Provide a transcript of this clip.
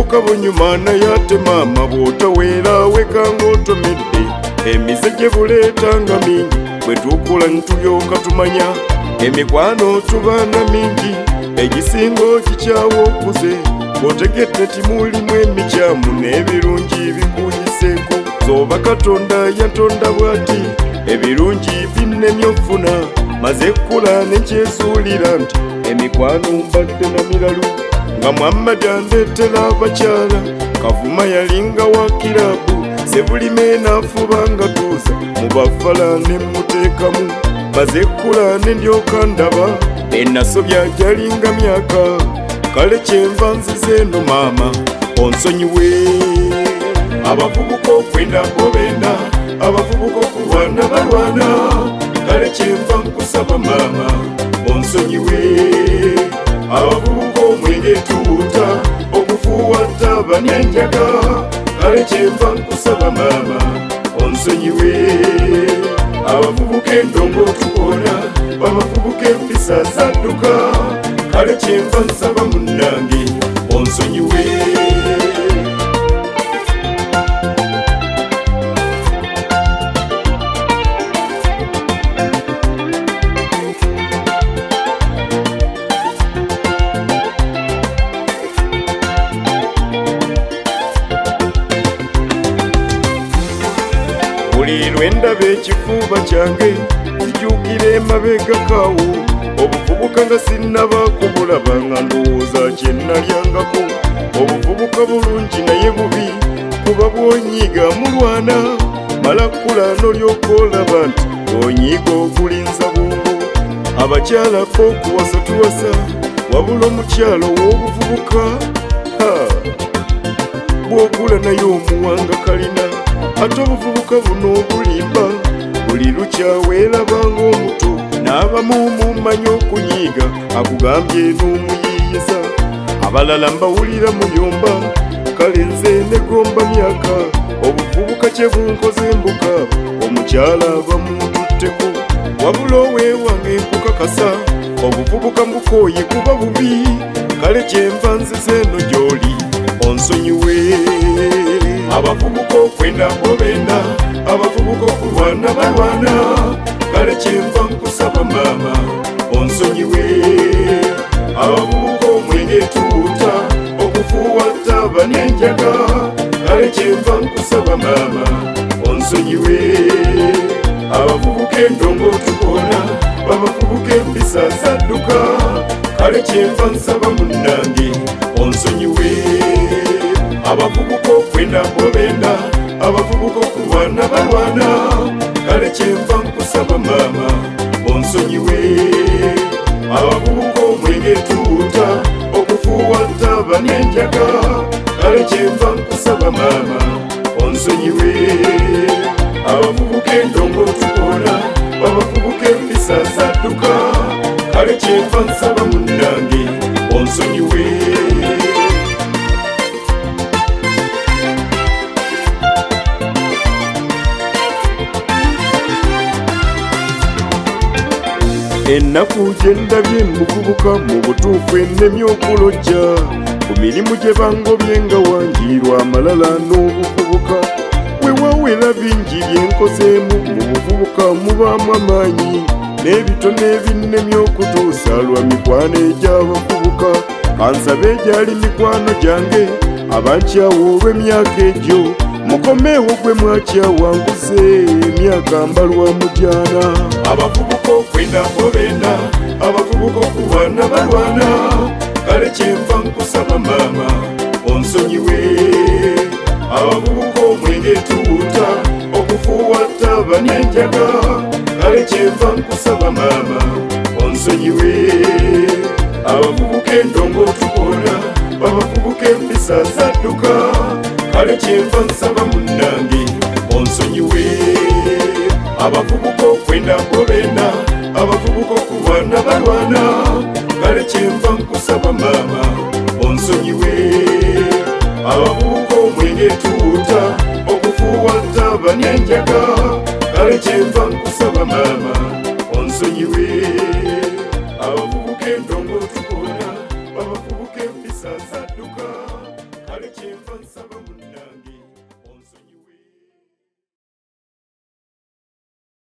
abavubuka bunyuma naye ate maama bw'otaweera wekanga otomedde emize gye buleetanga mingi bwe tukula ntulyoka tumanya. Emikwano tubaana mingi egisinga okikyawa okuze. Bw'otegedde timulimu emikyamu n'ebirungi bikuyiseeko zoba katonda yatonda bw'ati ebirungi binnemye okufuna maze kkula nekyezuulira nti emikwano mbadde na miralu nga muhammadi andeetera abakyala kavuma yalinga wa kirabu sebulime naafuba nga tuuza mu bafala ne muteekamu maze kkula ne ndyoka ndaba. Enasobya gyalinga myaka kale kyenva nzize eno maama onsonyiwe. Abavubuka okwenda bobenda abavubuka okulwana balwana kale kyenva nkusaba maama onsonyiwe. Abavubuka tuwuta okufuuwa ttaba nenjaga kale kyenva nkusaba maama onsonyiwe abavubuka endongo tukoona abavubuka empisa zadduka. Kale kyenva nsaba munnange buli lwendaba ekifuuba kyange zijjukira emabega kaawo obuvubuka nga sinnaba kubulaba nga ndowooza kyennalyangako obuvubuka bulungi naye bubi kuba bwonyiiga mulwana mala kkula n'olyoka olaba nti onyiiga ogulinza bwongo abakyalako okuwasa tuwasa wabula omukyalo w'obuvubuka bw'ogula naye omuwanga kalina ate obuvubuka buno obulimba buli lukyaweerabanga omuto n'abamu mumanyi okunyiiga akugambye n'omuyiiyiza abalala mbawulira muyomba kale nze negomba myaka obuvubuka kye bunkoze mbuka omukyala bamututteko wabula oweewange nkukakasa obuvubuka mbukooye kuba bubi kale kyenva nzize eno gy'oli onsonyiwe abavubuka okwenda bobenda abavubuka okulwana balwana kale kyenva nkusaba maama onsonyiwe abavubuka omwenge tuwuta okufuuwa ttaba nenjaga kale kyenva nkusaba maama onsonyiwe abavubuka endongo tukoona babavubuka empisa zadduka kale kyenva nsaba munnange onsonyiwe abavubuka okwenda bobenda abavubuka okulwana balwana. Kale kyenva nkusaba maama onsonyiwe abavubuka omwenge tuwuta okufuuwa ttaba nenjaga kale kyenva ennaku gye ndabye muvubuka mu butuufu ennemye okulojja ku mirimu gye bangobye nga wanjiirwa amalala n'obuvubuka weewawera bingi bye nkozeemu mu buvubuka mubaamu amaanyi n'ebitono ebinnemye okutuusa lwa mikwano egy'abavubuka kansabe egyali mikwano gyange abankyawa olw'emyaka egyo mukomeewo gwe mwakyawanguze emyaka mbalwa mujaana abavubuka okwenda bobenda abavubuka okulwana balwana. Kale kyenva nkusaba maama onsonyiwe abavubuka omwenge tuwuta okufuuwa ttaba nenjaga. Kale kyenva nkusaba maama onsonyiwe abavubuka endongo kyenva nsaba munnange onsonyiwe abavubuka okwenda bobenda abavubuka okulwana balwana. Kale kyenva nkusaba maama onsonyiwe abavubuka omwenge